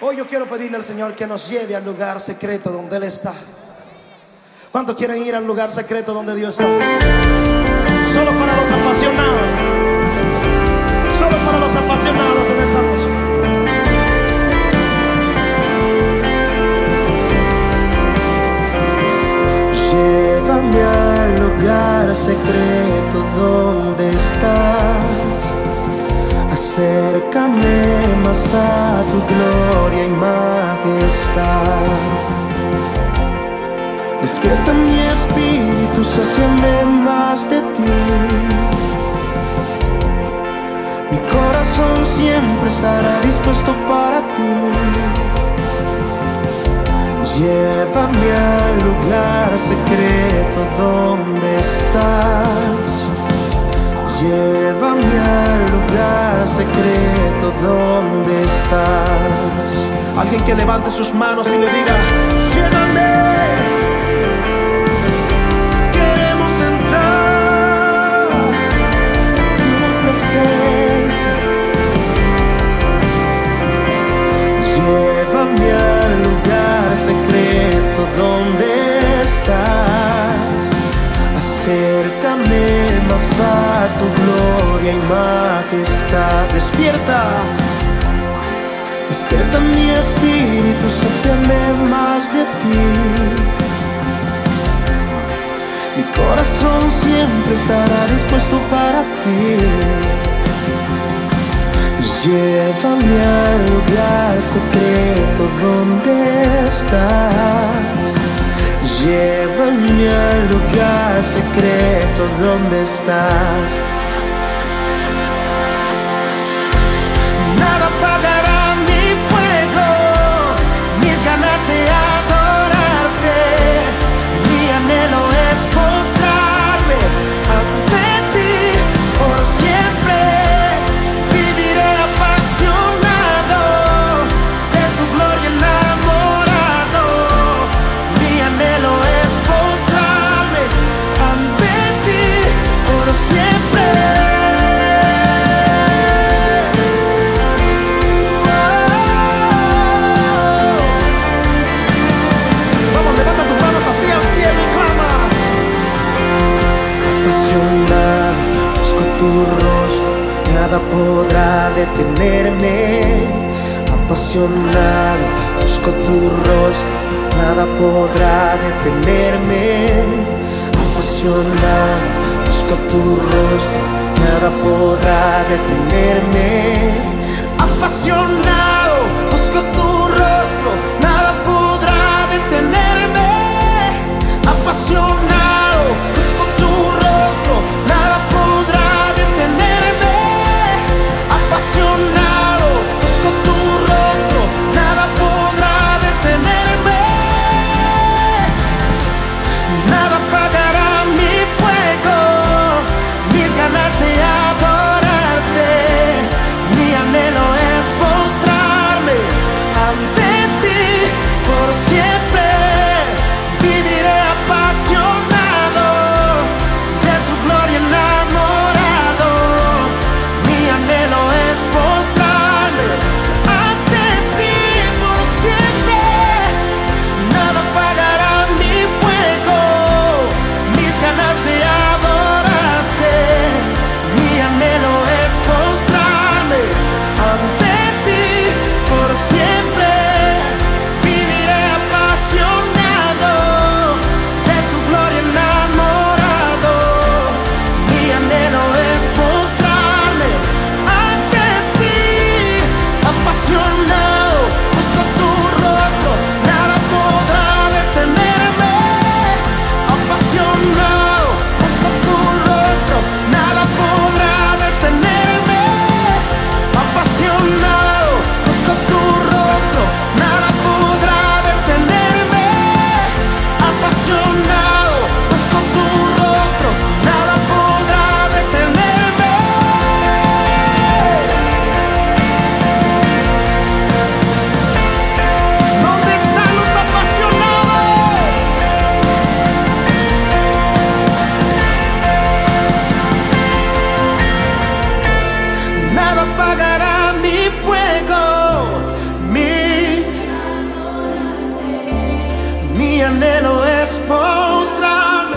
Hoy yo quiero pedirle al Señor que nos lleve al lugar secreto donde Él está. ¿Cuántos quieren ir al lugar secreto donde Dios está? Solo para los apasionados. Solo para los apasionados en esa. Llévame al lugar secreto donde estás. Acércame más a tu gloria y majestad. Despierta mi espíritu, sáciame más de ti. Mi corazón siempre estará dispuesto para ti. Llévame al lugar secreto donde estás. Llévame al lugar secreto donde estás. Alguien que levante sus manos y le diga, llévame. Llévame al lugar secreto donde estás. Acércame más a tu gloria y majestad. Despierta, despierta mi espíritu, sáciame más de ti. Mi corazón siempre estará dispuesto para ti. Llévame al lugar secreto donde estás. Llévame al lugar secreto donde estás. Podrá detenerme. Apasionado, busco tu rostro, nada podrá detenerme. Apasionado, busco tu rostro, nada podrá detenerme. Apasionado, busco tu rostro, anhelo es postrarme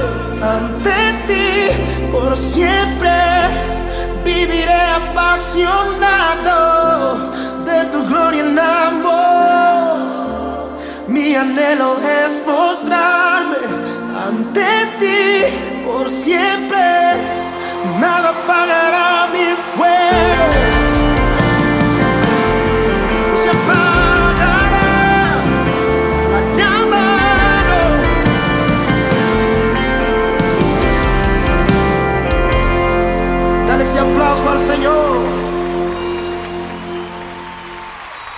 ante ti por siempre. Viviré apasionado de tu gloria en amor. Mi anhelo es postrarme ante ti por siempre.